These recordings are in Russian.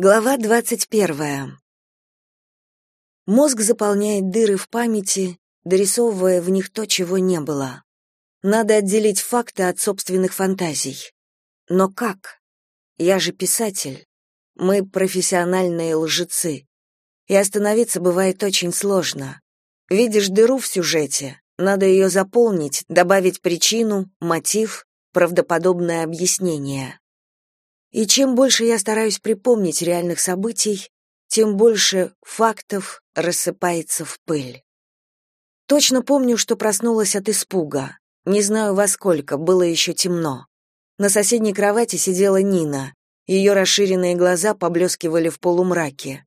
Глава двадцать первая. Мозг заполняет дыры в памяти, дорисовывая в них то, чего не было. Надо отделить факты от собственных фантазий. Но как? Я же писатель. Мы профессиональные лжецы. И остановиться бывает очень сложно. Видишь дыру в сюжете, надо ее заполнить, добавить причину, мотив, правдоподобное объяснение. И чем больше я стараюсь припомнить реальных событий, тем больше фактов рассыпается в пыль. Точно помню, что проснулась от испуга. Не знаю во сколько, было еще темно. На соседней кровати сидела Нина. Ее расширенные глаза поблескивали в полумраке.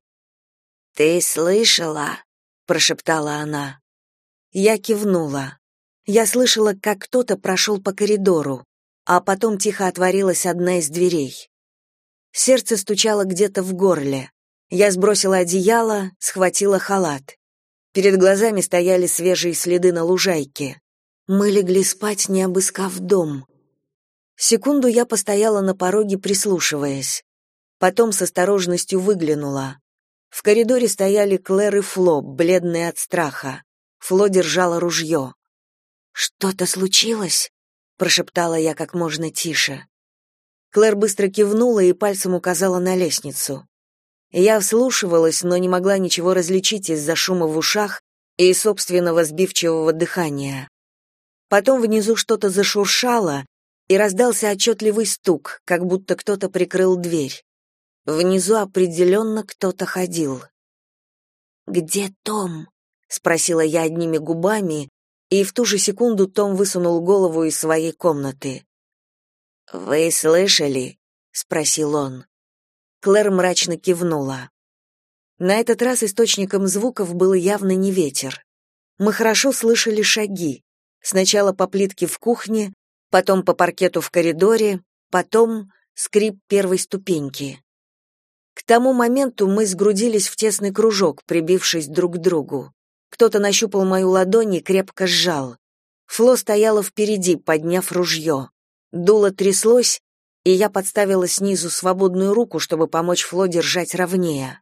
«Ты слышала?» — прошептала она. Я кивнула. Я слышала, как кто-то прошел по коридору, а потом тихо отворилась одна из дверей. Сердце стучало где-то в горле. Я сбросила одеяло, схватила халат. Перед глазами стояли свежие следы на лужайке. Мы легли спать, не обыскав дом. Секунду я постояла на пороге, прислушиваясь. Потом с осторожностью выглянула. В коридоре стояли Клэр и Фло, бледные от страха. Фло держала ружье. «Что-то случилось?» — прошептала я как можно тише. Клэр быстро кивнула и пальцем указала на лестницу. Я вслушивалась, но не могла ничего различить из-за шума в ушах и собственного сбивчивого дыхания. Потом внизу что-то зашуршало, и раздался отчетливый стук, как будто кто-то прикрыл дверь. Внизу определенно кто-то ходил. «Где Том?» — спросила я одними губами, и в ту же секунду Том высунул голову из своей комнаты. «Вы слышали?» — спросил он. Клэр мрачно кивнула. На этот раз источником звуков был явно не ветер. Мы хорошо слышали шаги. Сначала по плитке в кухне, потом по паркету в коридоре, потом скрип первой ступеньки. К тому моменту мы сгрудились в тесный кружок, прибившись друг к другу. Кто-то нащупал мою ладонь и крепко сжал. Фло стояла впереди, подняв ружье. Дуло тряслось, и я подставила снизу свободную руку, чтобы помочь Фло держать ровнее.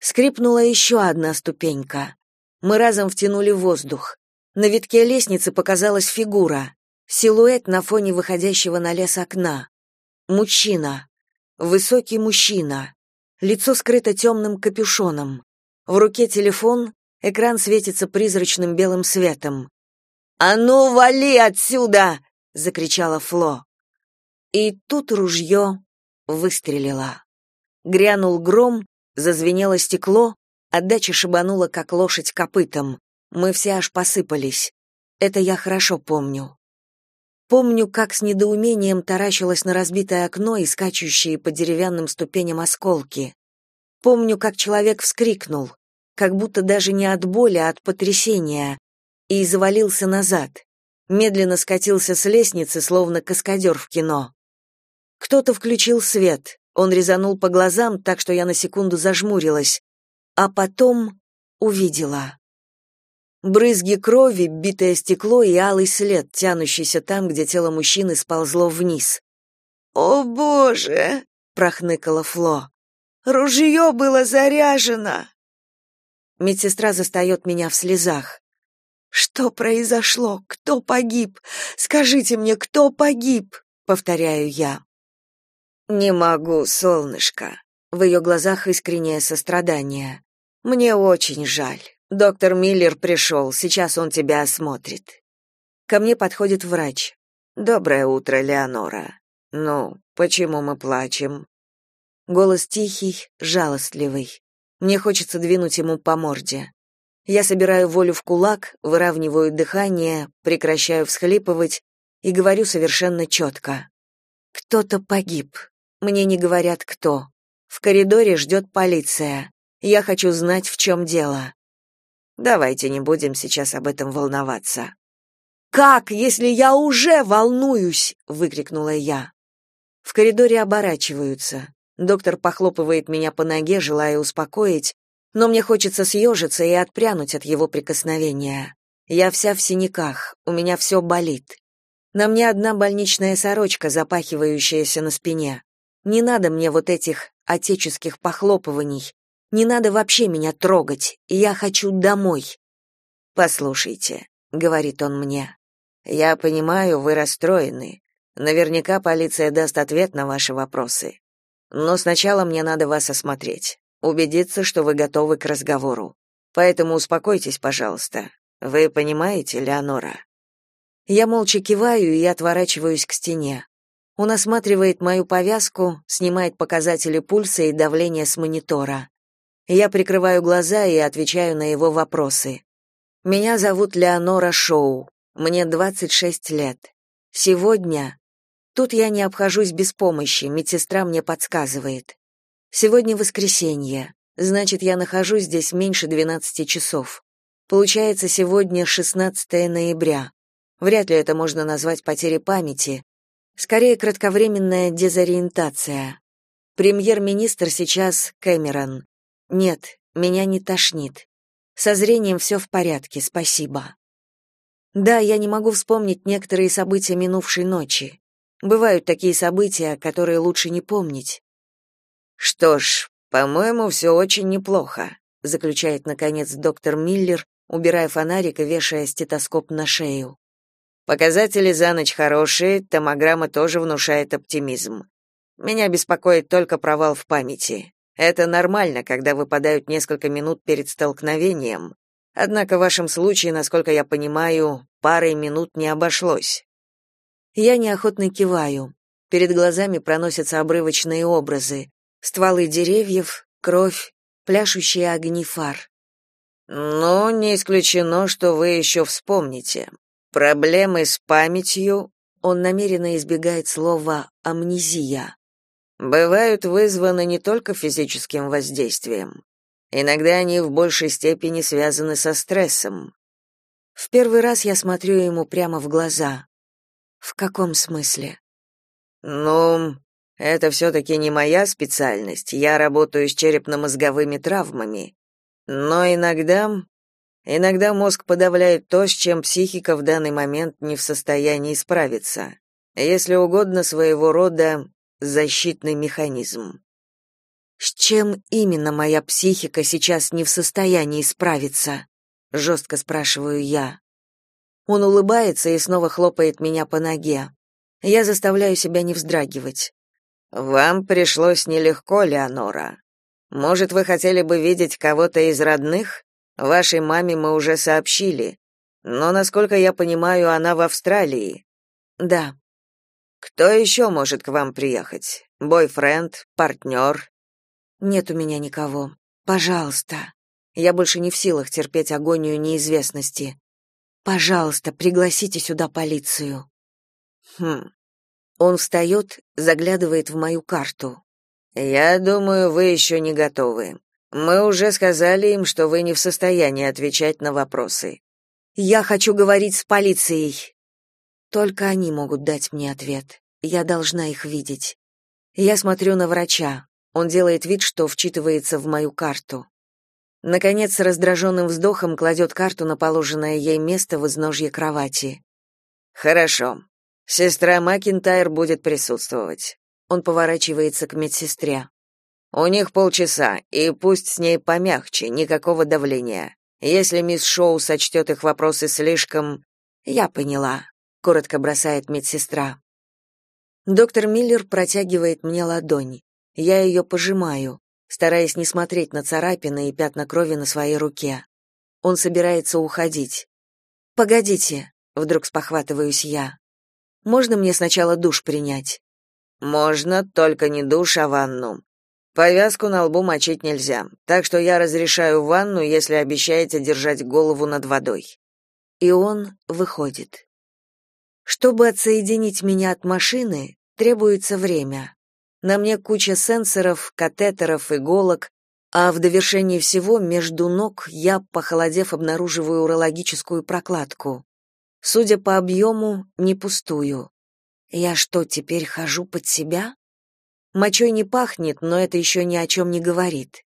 Скрипнула еще одна ступенька. Мы разом втянули воздух. На витке лестницы показалась фигура, силуэт на фоне выходящего на лес окна. Мужчина. Высокий мужчина. Лицо скрыто темным капюшоном. В руке телефон, экран светится призрачным белым светом. «А ну, вали отсюда!» Закричала Фло. И тут ружье выстрелило. Грянул гром, зазвенело стекло, отдача шибанула, как лошадь копытом. Мы все аж посыпались. Это я хорошо помню. Помню, как с недоумением таращилась на разбитое окно и скачущие по деревянным ступеням осколки. Помню, как человек вскрикнул, как будто даже не от боли, а от потрясения, и завалился назад медленно скатился с лестницы, словно каскадер в кино. Кто-то включил свет, он резанул по глазам, так что я на секунду зажмурилась, а потом увидела. Брызги крови, битое стекло и алый след, тянущийся там, где тело мужчины сползло вниз. «О, Боже!» — прохныкала Фло. «Ружье было заряжено!» Медсестра застает меня в слезах. Что произошло? Кто погиб? Скажите мне, кто погиб? повторяю я. Не могу, солнышко. В ее глазах искреннее сострадание. Мне очень жаль. Доктор Миллер пришел, сейчас он тебя осмотрит. Ко мне подходит врач. Доброе утро, Леонора. Ну, почему мы плачем? Голос тихий, жалостливый. Мне хочется двинуть ему по морде. Я собираю волю в кулак, выравниваю дыхание, прекращаю всхлипывать и говорю совершенно четко. Кто-то погиб. Мне не говорят кто. В коридоре ждет полиция. Я хочу знать, в чем дело. Давайте не будем сейчас об этом волноваться. Как, если я уже волнуюсь, выкрикнула я. В коридоре оборачиваются. Доктор похлопывает меня по ноге, желая успокоить, но мне хочется съежиться и отпрянуть от его прикосновения. Я вся в синяках, у меня все болит. На мне одна больничная сорочка, запахивающаяся на спине. Не надо мне вот этих отеческих похлопываний. Не надо вообще меня трогать. Я хочу домой. Послушайте, говорит он мне. Я понимаю, вы расстроены. Наверняка полиция даст ответ на ваши вопросы. Но сначала мне надо вас осмотреть, убедиться, что вы готовы к разговору. Поэтому успокойтесь, пожалуйста. Вы понимаете, Леонора? Я молча киваю и отворачиваюсь к стене. Он осматривает мою повязку, снимает показатели пульса и давления с монитора. Я прикрываю глаза и отвечаю на его вопросы. Меня зовут Леонора Шоу. Мне 26 лет. Сегодня тут я не обхожусь без помощи, медсестра мне подсказывает. Сегодня воскресенье. Значит, я нахожусь здесь меньше 12 часов. Получается, сегодня 16 ноября. Вряд ли это можно назвать потерей памяти, Скорее, кратковременная дезориентация. Премьер-министр сейчас Кэмерон. Нет, меня не тошнит. Со зрением все в порядке, спасибо. Да, я не могу вспомнить некоторые события минувшей ночи. Бывают такие события, которые лучше не помнить. Что ж, по-моему, все очень неплохо, заключает наконец доктор Миллер, убирая фонарик и вешая стетоскоп на шею. Показатели за ночь хорошие, томограмма тоже внушает оптимизм. Меня беспокоит только провал в памяти. Это нормально, когда выпадают несколько минут перед столкновением. Однако в вашем случае, насколько я понимаю, парой минут не обошлось. Я неохотно киваю. Перед глазами проносятся обрывочные образы: стволы деревьев, кровь, пляшущие огни фар. Но не исключено, что вы еще вспомните. Проблемы с памятью, он намеренно избегает слова амнезия, бывают вызваны не только физическим воздействием. Иногда они в большей степени связаны со стрессом. В первый раз я смотрю ему прямо в глаза. В каком смысле? Ну, это все таки не моя специальность. Я работаю с черепно-мозговыми травмами. Но иногда Иногда мозг подавляет то, с чем психика в данный момент не в состоянии справиться. Если угодно, своего рода защитный механизм. С чем именно моя психика сейчас не в состоянии справиться? жестко спрашиваю я. Он улыбается и снова хлопает меня по ноге. Я заставляю себя не вздрагивать. Вам пришлось нелегко, Леонора. Может, вы хотели бы видеть кого-то из родных? Вашей маме мы уже сообщили, но, насколько я понимаю, она в Австралии. Да. Кто еще может к вам приехать? Бойфренд, партнер?» Нет у меня никого. Пожалуйста. Я больше не в силах терпеть агонию неизвестности. Пожалуйста, пригласите сюда полицию. Хм. Он встает, заглядывает в мою карту. Я думаю, вы еще не готовы. Мы уже сказали им, что вы не в состоянии отвечать на вопросы. Я хочу говорить с полицией. Только они могут дать мне ответ. Я должна их видеть. Я смотрю на врача. Он делает вид, что вчитывается в мою карту. Наконец, с раздраженным вздохом кладет карту на положенное ей место в изножье кровати. Хорошо. Сестра Макинтайр будет присутствовать. Он поворачивается к медсестре. У них полчаса, и пусть с ней помягче, никакого давления. Если мисс Шоу сочтет их вопросы слишком... Я поняла, коротко бросает медсестра. Доктор Миллер протягивает мне ладонь. Я ее пожимаю, стараясь не смотреть на царапины и пятна крови на своей руке. Он собирается уходить. Погодите, вдруг спохватываюсь я. Можно мне сначала душ принять? Можно, только не душ, а ванну. Повязку на лбу мочить нельзя, так что я разрешаю ванну, если обещаете держать голову над водой. И он выходит. Чтобы отсоединить меня от машины, требуется время. На мне куча сенсоров, катетеров, иголок, а в довершении всего между ног я, похолодев, обнаруживаю урологическую прокладку. Судя по объему, не пустую. Я что, теперь хожу под себя? Мочой не пахнет, но это еще ни о чем не говорит.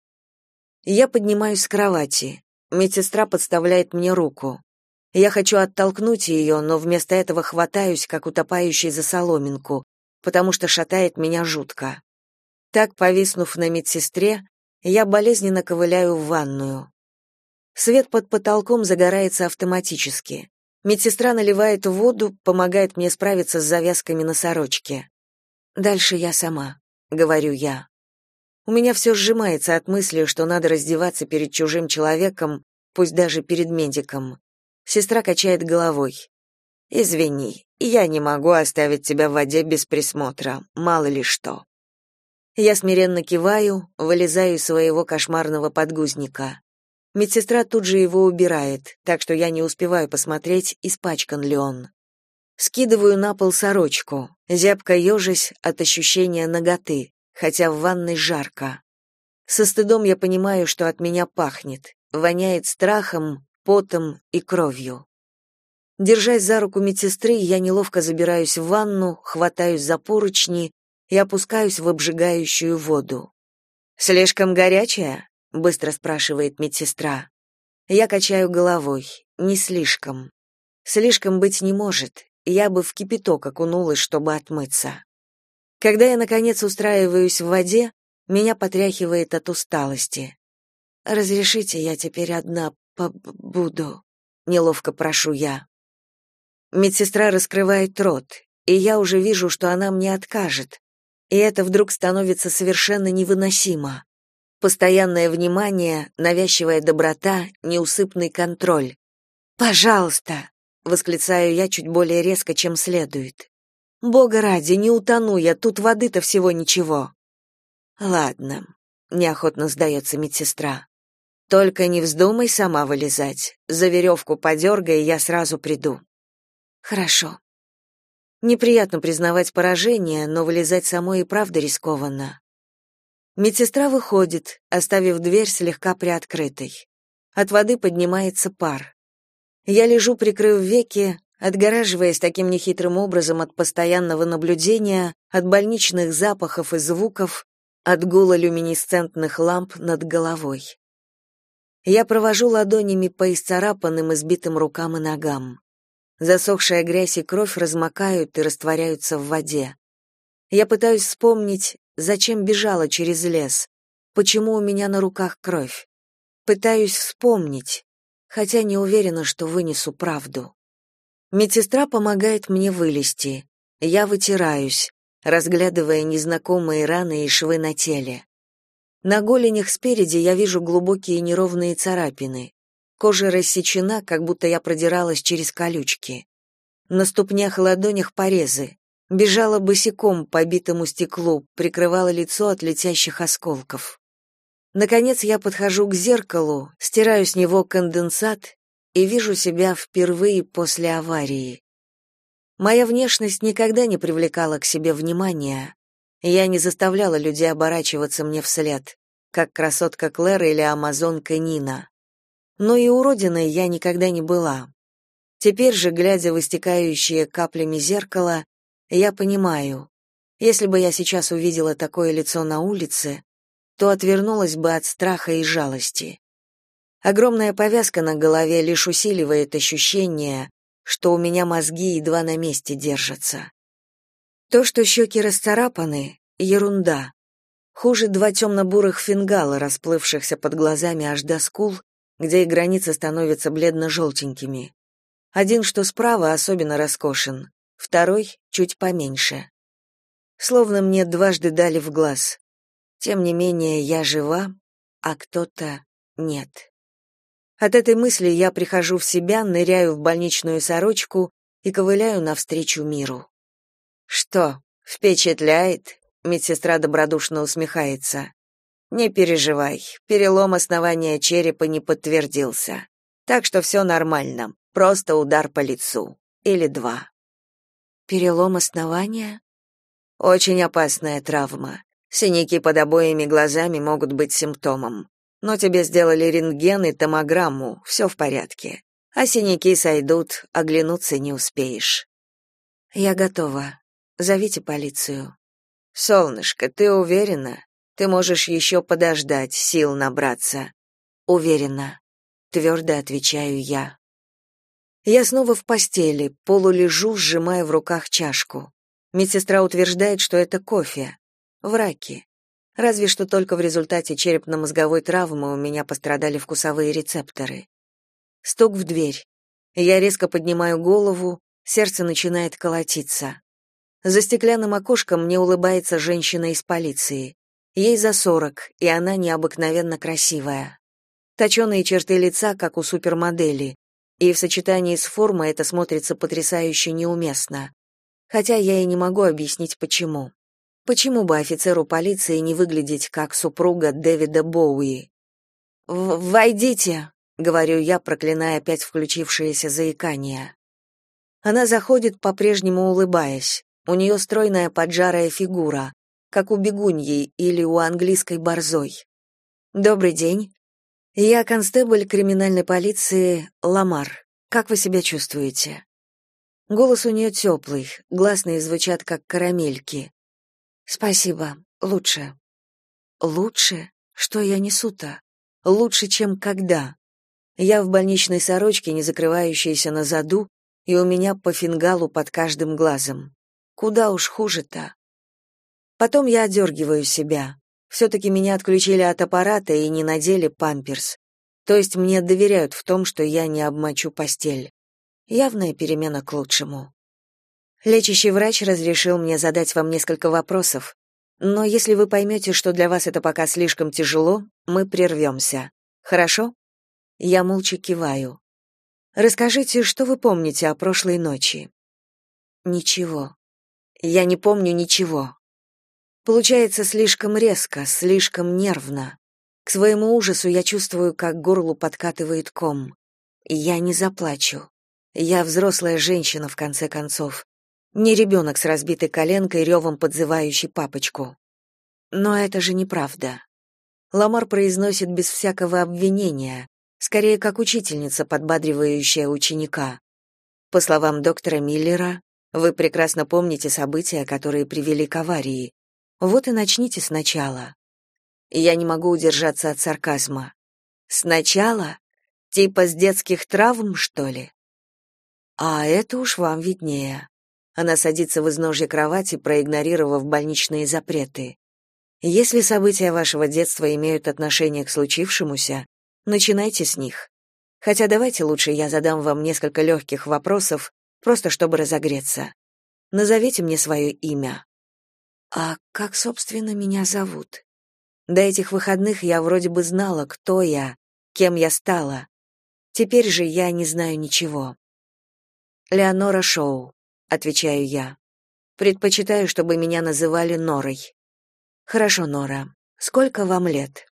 Я поднимаюсь с кровати. Медсестра подставляет мне руку. Я хочу оттолкнуть ее, но вместо этого хватаюсь, как утопающий за соломинку, потому что шатает меня жутко. Так, повиснув на медсестре, я болезненно ковыляю в ванную. Свет под потолком загорается автоматически. Медсестра наливает воду, помогает мне справиться с завязками на сорочке. Дальше я сама, говорю я. У меня все сжимается от мысли, что надо раздеваться перед чужим человеком, пусть даже перед медиком. Сестра качает головой. Извини, я не могу оставить тебя в воде без присмотра, мало ли что. Я смиренно киваю, вылезаю из своего кошмарного подгузника. Медсестра тут же его убирает, так что я не успеваю посмотреть, испачкан ли он. Скидываю на пол сорочку, зябко ежась от ощущения наготы, хотя в ванной жарко. Со стыдом я понимаю, что от меня пахнет, воняет страхом, потом и кровью. Держась за руку медсестры, я неловко забираюсь в ванну, хватаюсь за поручни и опускаюсь в обжигающую воду. «Слишком горячая?» — быстро спрашивает медсестра. Я качаю головой. Не слишком. Слишком быть не может. Я бы в кипяток окунулась, чтобы отмыться. Когда я, наконец, устраиваюсь в воде, меня потряхивает от усталости. «Разрешите, я теперь одна побуду?» — неловко прошу я. Медсестра раскрывает рот, и я уже вижу, что она мне откажет. И это вдруг становится совершенно невыносимо. Постоянное внимание, навязчивая доброта, неусыпный контроль. «Пожалуйста!» — восклицаю я чуть более резко, чем следует. «Бога ради, не утону я, тут воды-то всего ничего». «Ладно», — неохотно сдается медсестра. «Только не вздумай сама вылезать. За веревку подергай, я сразу приду». «Хорошо», Неприятно признавать поражение, но вылезать самой и правда рискованно. Медсестра выходит, оставив дверь слегка приоткрытой. От воды поднимается пар. Я лежу, прикрыв веки, отгораживаясь таким нехитрым образом от постоянного наблюдения, от больничных запахов и звуков, от гула люминесцентных ламп над головой. Я провожу ладонями по исцарапанным и сбитым рукам и ногам. Засохшая грязь и кровь размокают и растворяются в воде. Я пытаюсь вспомнить, Зачем бежала через лес? Почему у меня на руках кровь? Пытаюсь вспомнить, хотя не уверена, что вынесу правду. Медсестра помогает мне вылезти. Я вытираюсь, разглядывая незнакомые раны и швы на теле. На голенях спереди я вижу глубокие неровные царапины. Кожа рассечена, как будто я продиралась через колючки. На ступнях и ладонях порезы. Бежала босиком по битому стеклу, прикрывала лицо от летящих осколков. Наконец я подхожу к зеркалу, стираю с него конденсат и вижу себя впервые после аварии. Моя внешность никогда не привлекала к себе внимания. Я не заставляла людей оборачиваться мне вслед, как красотка Клэр или амазонка Нина. Но и уродиной я никогда не была. Теперь же, глядя в истекающее каплями зеркало, я понимаю, если бы я сейчас увидела такое лицо на улице, то отвернулась бы от страха и жалости. Огромная повязка на голове лишь усиливает ощущение, что у меня мозги едва на месте держатся. То, что щеки расцарапаны, ерунда. Хуже два темно-бурых фингала, расплывшихся под глазами аж до скул, где и границы становятся бледно-желтенькими. Один, что справа, особенно роскошен второй чуть поменьше. Словно мне дважды дали в глаз. Тем не менее, я жива, а кто-то нет. От этой мысли я прихожу в себя, ныряю в больничную сорочку и ковыляю навстречу миру. Что, впечатляет? Медсестра добродушно усмехается. Не переживай, перелом основания черепа не подтвердился. Так что все нормально, просто удар по лицу. Или два. Перелом основания? Очень опасная травма. Синяки под обоими глазами могут быть симптомом. Но тебе сделали рентген и томограмму, все в порядке. А синяки сойдут, оглянуться не успеешь. Я готова. Зовите полицию. Солнышко, ты уверена? Ты можешь еще подождать, сил набраться. Уверена, твердо отвечаю я. Я снова в постели, полулежу, сжимая в руках чашку. Медсестра утверждает, что это кофе. Враки. Разве что только в результате черепно-мозговой травмы у меня пострадали вкусовые рецепторы. Стук в дверь. Я резко поднимаю голову, сердце начинает колотиться. За стеклянным окошком мне улыбается женщина из полиции. Ей за сорок, и она необыкновенно красивая. Точеные черты лица, как у супермодели, и в сочетании с формой это смотрится потрясающе неуместно. Хотя я и не могу объяснить, почему. Почему бы офицеру полиции не выглядеть как супруга Дэвида Боуи? «Войдите», — говорю я, проклиная опять включившееся заикание. Она заходит, по-прежнему улыбаясь. У нее стройная поджарая фигура, как у бегуньи или у английской борзой. Добрый день. Я констебль криминальной полиции Ламар. Как вы себя чувствуете? Голос у нее теплый, гласные звучат как карамельки. Спасибо. Лучше. Лучше? Что я несу-то? Лучше, чем когда? Я в больничной сорочке, не закрывающейся на заду, и у меня по фингалу под каждым глазом. Куда уж хуже-то. Потом я одергиваю себя. Все-таки меня отключили от аппарата и не надели памперс. То есть мне доверяют в том, что я не обмочу постель. Явная перемена к лучшему. Лечащий врач разрешил мне задать вам несколько вопросов, но если вы поймете, что для вас это пока слишком тяжело, мы прервемся. Хорошо? Я молча киваю. Расскажите, что вы помните о прошлой ночи? Ничего. Я не помню ничего. Получается слишком резко, слишком нервно. К своему ужасу я чувствую, как горлу подкатывает ком. Я не заплачу. Я взрослая женщина, в конце концов. Не ребенок с разбитой коленкой, ревом подзывающий папочку. Но это же неправда. Ламар произносит без всякого обвинения, скорее как учительница, подбадривающая ученика. По словам доктора Миллера, вы прекрасно помните события, которые привели к аварии. Вот и начните сначала. Я не могу удержаться от сарказма. Сначала? Типа с детских травм, что ли? А это уж вам виднее. Она садится в изножье кровати, проигнорировав больничные запреты. Если события вашего детства имеют отношение к случившемуся, начинайте с них. Хотя давайте лучше я задам вам несколько легких вопросов, просто чтобы разогреться. Назовите мне свое имя. А как, собственно, меня зовут? До этих выходных я вроде бы знала, кто я, кем я стала. Теперь же я не знаю ничего. Леонора Шоу, отвечаю я. Предпочитаю, чтобы меня называли Норой. Хорошо, Нора. Сколько вам лет?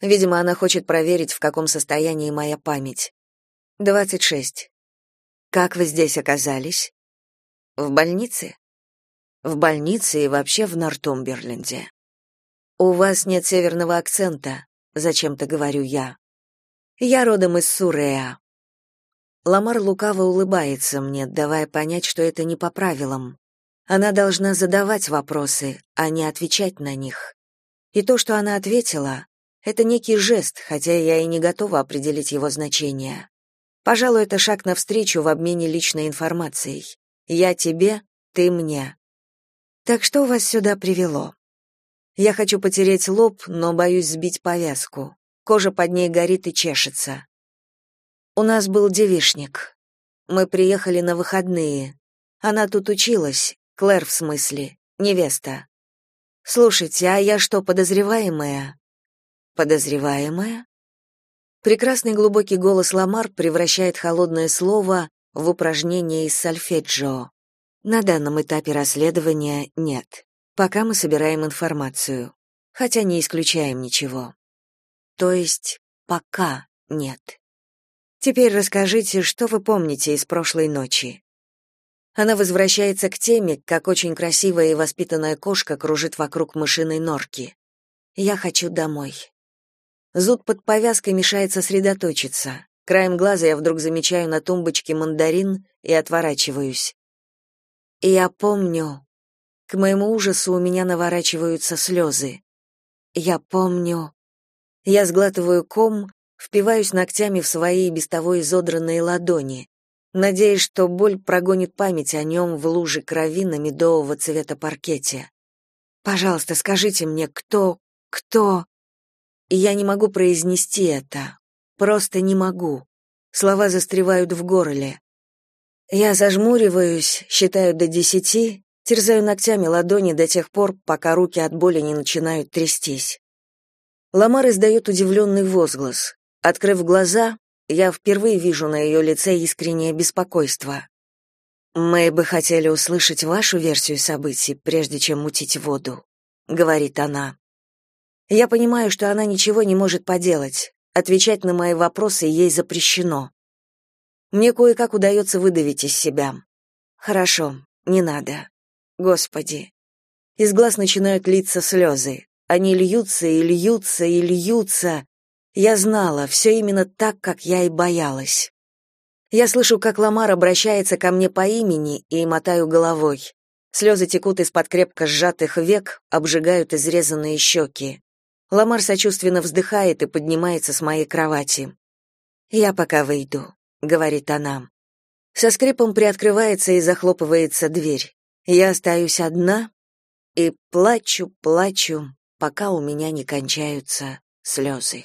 Видимо, она хочет проверить, в каком состоянии моя память. Двадцать шесть. Как вы здесь оказались? В больнице? В больнице и вообще в Нортумберленде. У вас нет северного акцента, зачем-то говорю я. Я родом из Сурея. Ламар лукаво улыбается мне, давая понять, что это не по правилам. Она должна задавать вопросы, а не отвечать на них. И то, что она ответила, это некий жест, хотя я и не готова определить его значение. Пожалуй, это шаг навстречу в обмене личной информацией. Я тебе, ты мне. Так что вас сюда привело? Я хочу потереть лоб, но боюсь сбить повязку. Кожа под ней горит и чешется. У нас был девишник. Мы приехали на выходные. Она тут училась, Клэр в смысле, невеста. Слушайте, а я что, подозреваемая? Подозреваемая? Прекрасный глубокий голос Ламар превращает холодное слово в упражнение из сольфеджио. На данном этапе расследования нет. Пока мы собираем информацию, хотя не исключаем ничего. То есть пока нет. Теперь расскажите, что вы помните из прошлой ночи. Она возвращается к теме, как очень красивая и воспитанная кошка кружит вокруг мышиной норки. Я хочу домой. Зуд под повязкой мешает сосредоточиться. Краем глаза я вдруг замечаю на тумбочке мандарин и отворачиваюсь. Я помню... К моему ужасу у меня наворачиваются слезы. Я помню... Я сглатываю ком, впиваюсь ногтями в свои без того изодранные ладони, надеясь, что боль прогонит память о нем в луже крови на медового цвета паркете. Пожалуйста, скажите мне, кто, кто...» И я не могу произнести это. Просто не могу. Слова застревают в горле. Я зажмуриваюсь, считаю до десяти, терзаю ногтями ладони до тех пор, пока руки от боли не начинают трястись. Ламар издает удивленный возглас. Открыв глаза, я впервые вижу на ее лице искреннее беспокойство. «Мы бы хотели услышать вашу версию событий, прежде чем мутить воду», — говорит она. Я понимаю, что она ничего не может поделать. Отвечать на мои вопросы ей запрещено. Мне кое-как удается выдавить из себя. Хорошо, не надо. Господи. Из глаз начинают литься слезы. Они льются и льются и льются. Я знала, все именно так, как я и боялась. Я слышу, как Ламар обращается ко мне по имени и мотаю головой. Слезы текут из-под крепко сжатых век, обжигают изрезанные щеки. Ламар сочувственно вздыхает и поднимается с моей кровати. «Я пока выйду», — говорит она. Со скрипом приоткрывается и захлопывается дверь. Я остаюсь одна и плачу, плачу, пока у меня не кончаются слезы.